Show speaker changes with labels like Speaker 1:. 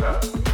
Speaker 1: Música